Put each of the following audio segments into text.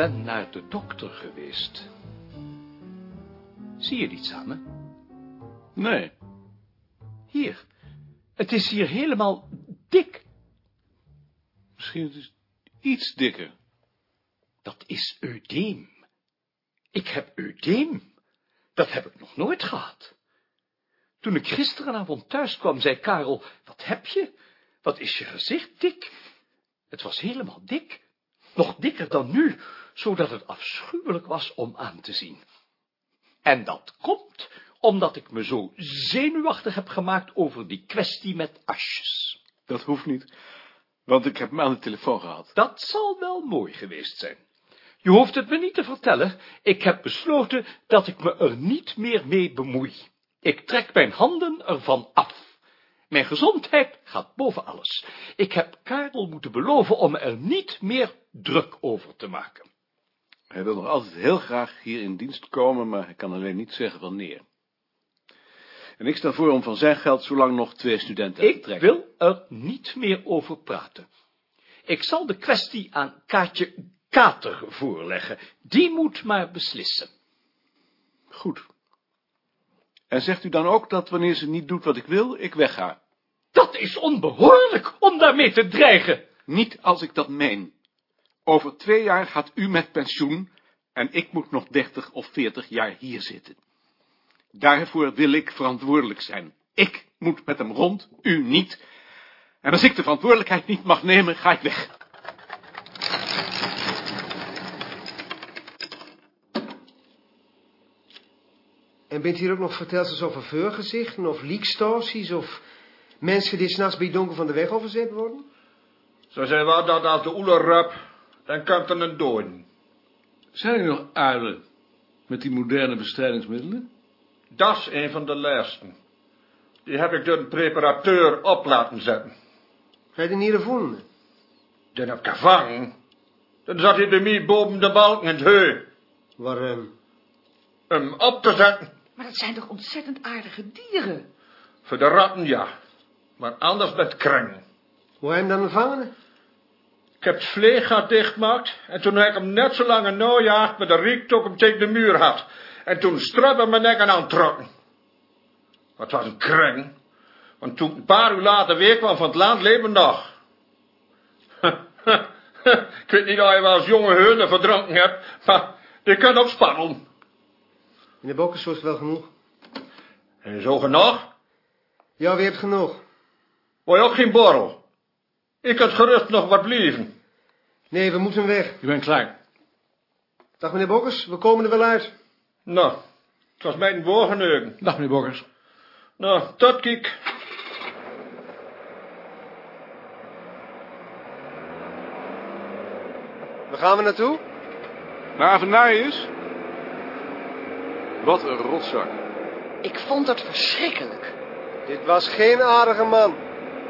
ben naar de dokter geweest. Zie je die samen? Nee. Hier. Het is hier helemaal dik. Misschien het is iets dikker. Dat is eudeem. Ik heb eudeem. Dat heb ik nog nooit gehad. Toen ik gisterenavond thuis kwam, zei Karel, wat heb je? Wat is je gezicht dik? Het was helemaal dik. Nog dikker dan nu, zodat het afschuwelijk was om aan te zien. En dat komt omdat ik me zo zenuwachtig heb gemaakt over die kwestie met asjes. Dat hoeft niet, want ik heb hem aan de telefoon gehad. Dat zal wel mooi geweest zijn. Je hoeft het me niet te vertellen. Ik heb besloten dat ik me er niet meer mee bemoei. Ik trek mijn handen ervan af. Mijn gezondheid gaat boven alles. Ik heb Karel moeten beloven om er niet meer druk over te maken. Hij wil nog altijd heel graag hier in dienst komen, maar hij kan alleen niet zeggen wanneer. En ik stel voor om van zijn geld zolang nog twee studenten aan te Ik trekken. wil er niet meer over praten. Ik zal de kwestie aan Kaatje Kater voorleggen. Die moet maar beslissen. Goed. En zegt u dan ook dat wanneer ze niet doet wat ik wil, ik wegga? Dat is onbehoorlijk om daarmee te dreigen. Niet als ik dat meen. Over twee jaar gaat u met pensioen en ik moet nog dertig of veertig jaar hier zitten. Daarvoor wil ik verantwoordelijk zijn. Ik moet met hem rond, u niet. En als ik de verantwoordelijkheid niet mag nemen, ga ik weg. En bent hier ook nog verteld over veurgezichten of leakstorsies of mensen die s'nachts bij het donker van de weg overzet worden? Zo zijn we dat als de oeler rap, dan komt er een doorn. Zijn er nog uilen met die moderne bestrijdingsmiddelen? Dat is een van de laatste. Die heb ik door een preparateur op laten zetten. Ga je er niet gevonden? Den heb ik gevangen. Dan zat hij bij mij boven de balk in het heu. Waarom? Hem op te zetten. Maar dat zijn toch ontzettend aardige dieren? Voor de ratten, ja. Maar anders met kring. Hoe heb je hem dan gevangen? Ik heb het vleeggat dichtgemaakt. En toen heb ik hem net zo lang een najaagd met de riektok hem tegen de muur had. En toen strabbe mijn nek aan aantrokken. Maar het was een kring. Want toen ik een paar uur later weer kwam van het land, leefde nog. ik weet niet of je wel eens jonge heunen verdronken hebt, maar je kunt opspannen. De bokken is wel genoeg. En zo genoeg, Ja, wie hebt genoeg? word je ook geen borrel. Ik had gerust nog wat blijven. Nee, we moeten weg. Ik ben klaar. Dag meneer Bokkers, we komen er wel uit. Nou, het was mijn woorgeneugen. Dag meneer Bokkers. Nou, tot kijk. Waar gaan we naartoe? Naar Avenarius? Wat een rotzak. Ik vond het verschrikkelijk. Dit was geen aardige man.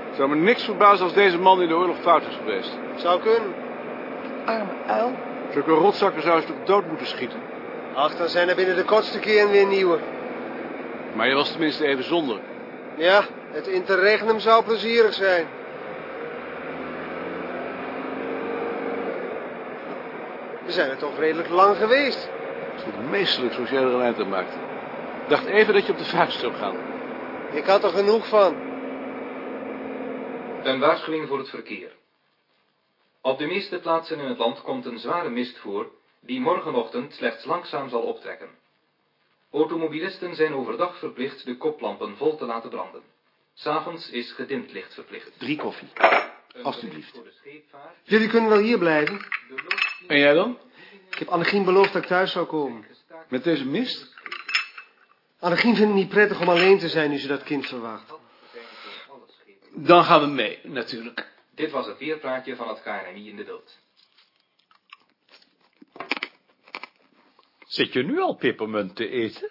Het zou me niks verbazen als deze man in de oorlog fout is geweest. Zou kunnen. Arme uil. Zulke rotzakken zou je toch dood moeten schieten. Ach, dan zijn er binnen de kortste keren weer nieuwe. Maar je was tenminste even zonder. Ja, het interregnum zou plezierig zijn. We zijn er toch redelijk lang geweest. Meestelijk zoals jij er een eind aan dacht even dat je op de vuist zou gaan. Ik had er genoeg van. Een waarschuwing voor het verkeer. Op de meeste plaatsen in het land komt een zware mist voor, die morgenochtend slechts langzaam zal optrekken. Automobilisten zijn overdag verplicht de koplampen vol te laten branden. S'avonds is gedimd licht verplicht. Drie koffie. Alsjeblieft. Jullie kunnen wel hier blijven. En jij dan? Ik heb Annegien beloofd dat ik thuis zou komen. Met deze mist? Annegien vindt het niet prettig om alleen te zijn nu ze dat kind verwacht. Dan gaan we mee, natuurlijk. Dit was het weerpraatje van het KNMI in de Wild. Zit je nu al pepermunt te eten?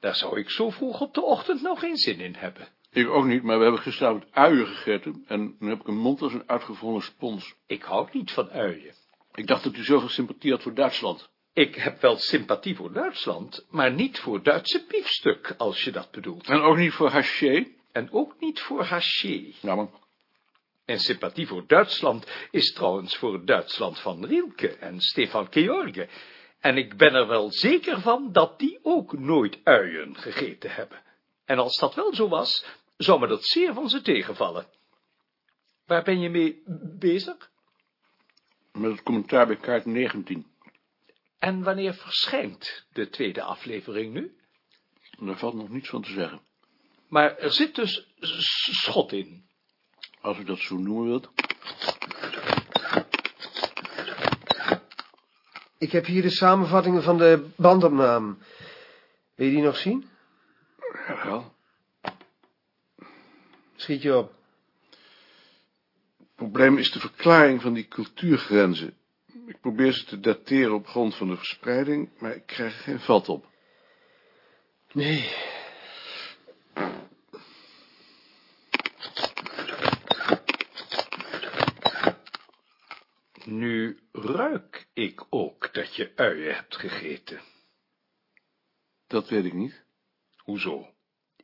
Daar zou ik zo vroeg op de ochtend nog geen zin in hebben. Ik ook niet, maar we hebben gisteravond uien gegeten... en nu heb ik een mond als een uitgevonden spons. Ik hou niet van uien. Ik dacht dat u zoveel sympathie had voor Duitsland. Ik heb wel sympathie voor Duitsland, maar niet voor Duitse biefstuk, als je dat bedoelt. En ook niet voor haché. En ook niet voor haché. Ja, maar En sympathie voor Duitsland is trouwens voor het Duitsland van Rilke en Stefan George. En ik ben er wel zeker van dat die ook nooit uien gegeten hebben. En als dat wel zo was, zou me dat zeer van ze tegenvallen. Waar ben je mee bezig? Met het commentaar bij kaart 19. En wanneer verschijnt de tweede aflevering nu? Daar valt nog niets van te zeggen. Maar er zit dus schot in. Als u dat zo noemen wilt. Ik heb hier de samenvattingen van de bandopname. Wil je die nog zien? Jawel. Schiet je op. Het probleem is de verklaring van die cultuurgrenzen. Ik probeer ze te dateren op grond van de verspreiding, maar ik krijg er geen vat op. Nee. Nu ruik ik ook dat je uien hebt gegeten. Dat weet ik niet. Hoezo?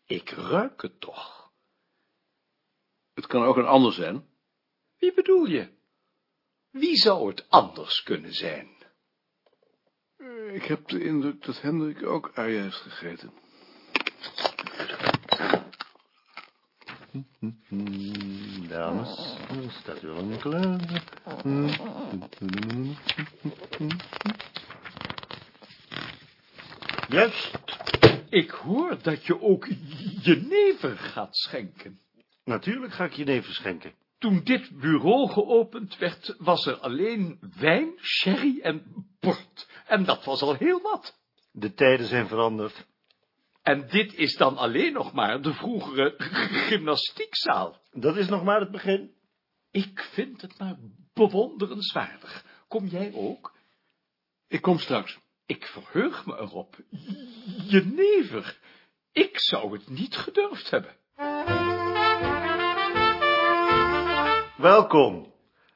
Ik ruik het toch. Het kan ook een ander zijn. Wie bedoel je? Wie zou het anders kunnen zijn? Ik heb de indruk dat Hendrik ook uien heeft gegeten. Dames, staat u al klaar? Juist. Ik hoor dat je ook jenever gaat schenken. Natuurlijk ga ik je neven schenken. Toen dit bureau geopend werd, was er alleen wijn, sherry en port. En dat was al heel wat. De tijden zijn veranderd. En dit is dan alleen nog maar de vroegere gymnastiekzaal. Dat is nog maar het begin. Ik vind het maar bewonderenswaardig. Kom jij ook? Ik kom straks. Ik verheug me erop. Jenever. Ik zou het niet gedurfd hebben. Welkom.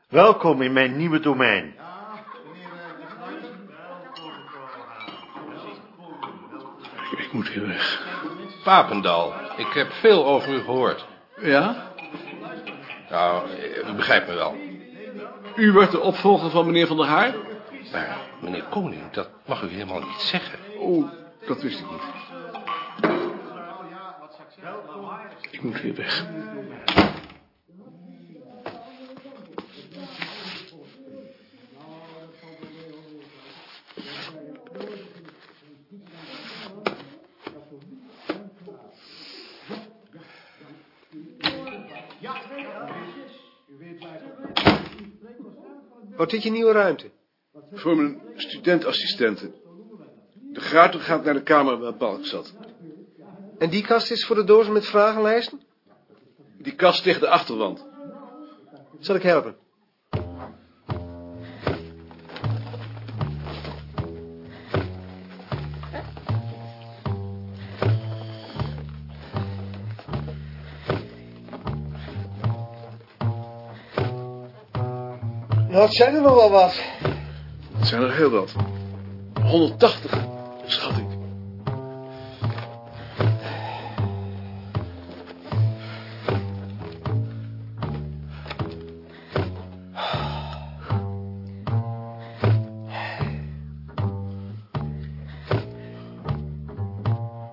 Welkom in mijn nieuwe domein. Ik, ik moet hier weg. Papendal, ik heb veel over u gehoord. Ja? Nou, eh, u begrijpt me wel. U wordt de opvolger van meneer Van der Haar? Maar meneer Koning, dat mag u helemaal niet zeggen. Oh, dat wist ik niet. Ik moet weer weg. Wordt dit je nieuwe ruimte? Voor mijn studentassistenten. De grater gaat naar de kamer waar Balk zat. En die kast is voor de dozen met vragenlijsten? Die kast tegen de achterwand. Zal ik helpen? Het zijn er nog wel wat. Het zijn er heel wat. 180, schat ik.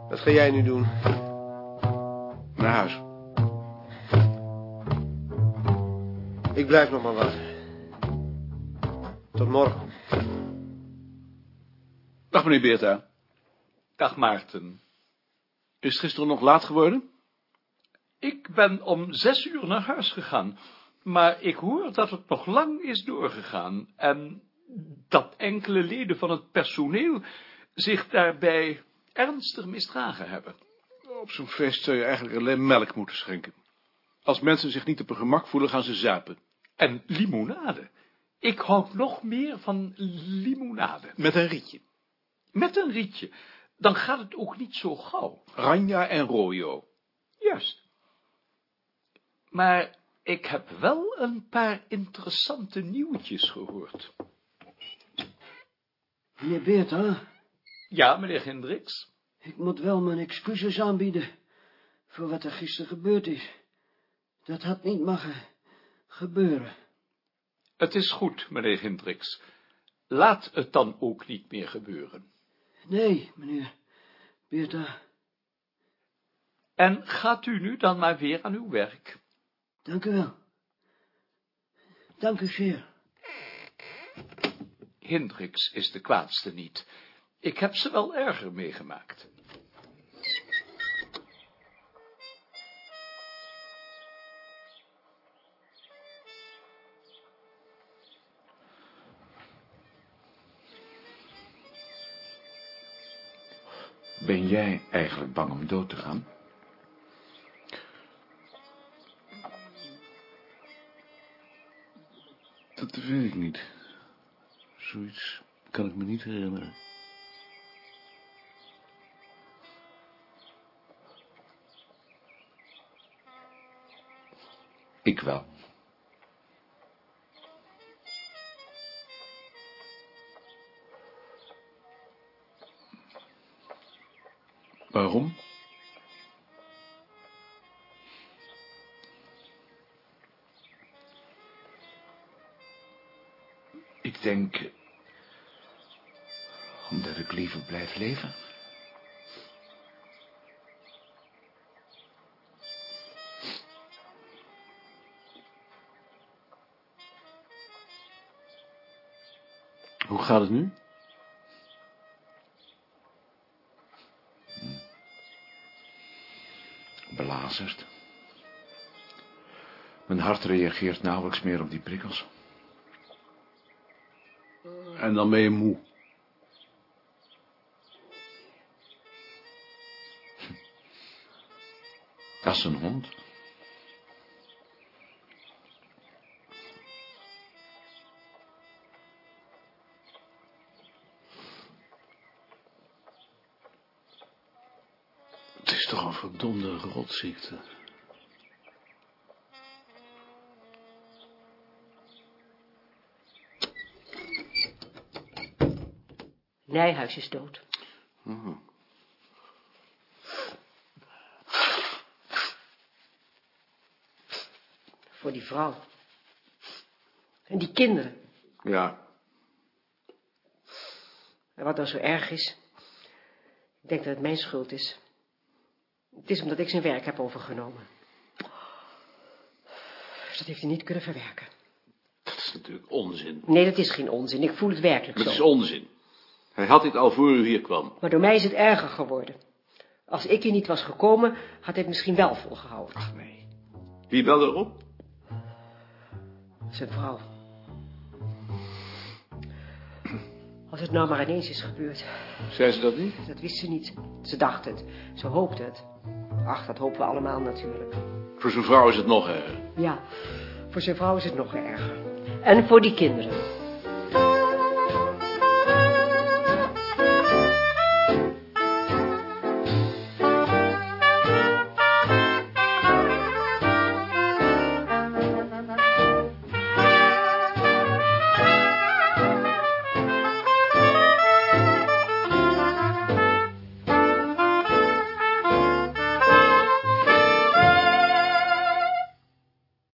Wat ga jij nu doen? Naar huis. Ik blijf nog maar wat. Tot morgen. Dag meneer Beerta. Dag Maarten. Is het gisteren nog laat geworden? Ik ben om zes uur naar huis gegaan, maar ik hoor dat het nog lang is doorgegaan en dat enkele leden van het personeel zich daarbij ernstig misdragen hebben. Op zo'n feest zou je eigenlijk alleen melk moeten schenken. Als mensen zich niet op hun gemak voelen, gaan ze zuipen. En limonade. Ik hou nog meer van limonade. Met een rietje. Met een rietje. Dan gaat het ook niet zo gauw. Ranja en Royo. Juist. Maar ik heb wel een paar interessante nieuwtjes gehoord. Meneer Beerta, Ja, meneer Hendricks? ik moet wel mijn excuses aanbieden voor wat er gisteren gebeurd is. Dat had niet mogen. gebeuren. Het is goed, meneer Hendricks. Laat het dan ook niet meer gebeuren. Nee, meneer Beerta, En gaat u nu dan maar weer aan uw werk. dank u wel. Dank u zeer. Hendricks is de kwaadste niet. Ik heb ze wel erger meegemaakt. Ben jij eigenlijk bang om dood te gaan? Dat weet ik niet. Zoiets kan ik me niet herinneren. Ik wel. Waarom? Ik denk... Omdat ik liever blijf leven. Hoe gaat het nu? Mijn hart reageert nauwelijks meer op die prikkels. En dan ben je moe. Dat is een hond. Toch een verdomde rotziekte. Nijhuis is dood. Voor die vrouw. En die kinderen. Ja, En wat nou zo erg is. Ik denk dat het mijn schuld is. Het is omdat ik zijn werk heb overgenomen. Dat heeft hij niet kunnen verwerken. dat is natuurlijk onzin. Nee, dat is geen onzin. Ik voel het werkelijk Het zo. is onzin. Hij had dit al voor u hier kwam. Maar door mij is het erger geworden. Als ik hier niet was gekomen, had hij het misschien wel volgehouden. Nee. Wie belde erop? Zijn vrouw. Als het nou maar ineens is gebeurd. Zei ze dat niet? Dat wist ze niet. Ze dacht het. Ze hoopte het. Ach, dat hopen we allemaal natuurlijk. Voor zijn vrouw is het nog erger. Ja, voor zijn vrouw is het nog erger. En voor die kinderen.